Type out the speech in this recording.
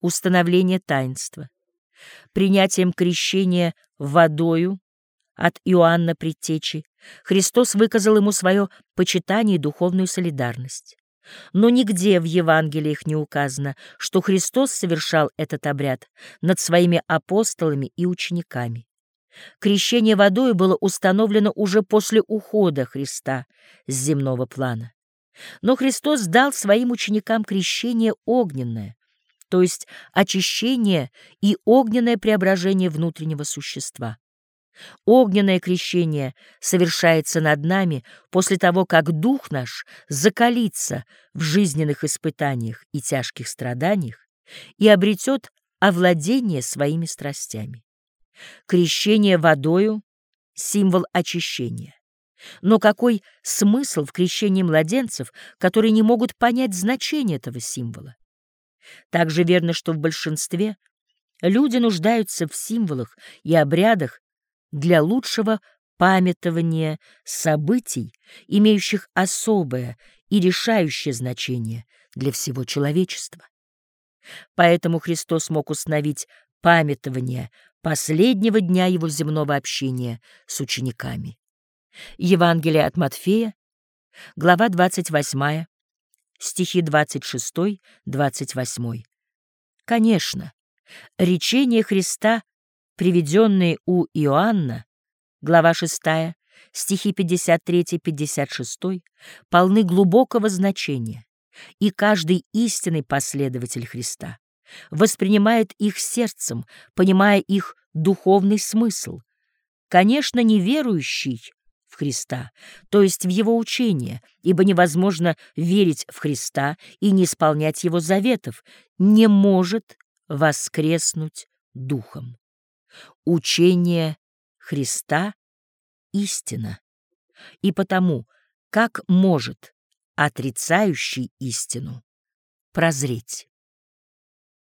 установление таинства, принятием крещения водою от Иоанна Предтечи, Христос выказал ему свое почитание и духовную солидарность. Но нигде в Евангелиях не указано, что Христос совершал этот обряд над своими апостолами и учениками. Крещение водой было установлено уже после ухода Христа с земного плана. Но Христос дал своим ученикам крещение огненное, то есть очищение и огненное преображение внутреннего существа. Огненное крещение совершается над нами после того, как дух наш закалится в жизненных испытаниях и тяжких страданиях и обретет овладение своими страстями. Крещение водою — символ очищения. Но какой смысл в крещении младенцев, которые не могут понять значение этого символа? Также верно, что в большинстве люди нуждаются в символах и обрядах для лучшего памятования событий, имеющих особое и решающее значение для всего человечества. Поэтому Христос мог установить памятование последнего дня его земного общения с учениками. Евангелие от Матфея, глава 28, стихи 26-28. Конечно, речение Христа, приведенные у Иоанна, глава 6, стихи 53-56, полны глубокого значения, и каждый истинный последователь Христа воспринимает их сердцем, понимая их духовный смысл. Конечно, неверующий Христа, то есть в Его учение, ибо невозможно верить в Христа и не исполнять Его заветов, не может воскреснуть Духом. Учение Христа — истина, и потому, как может отрицающий истину прозреть?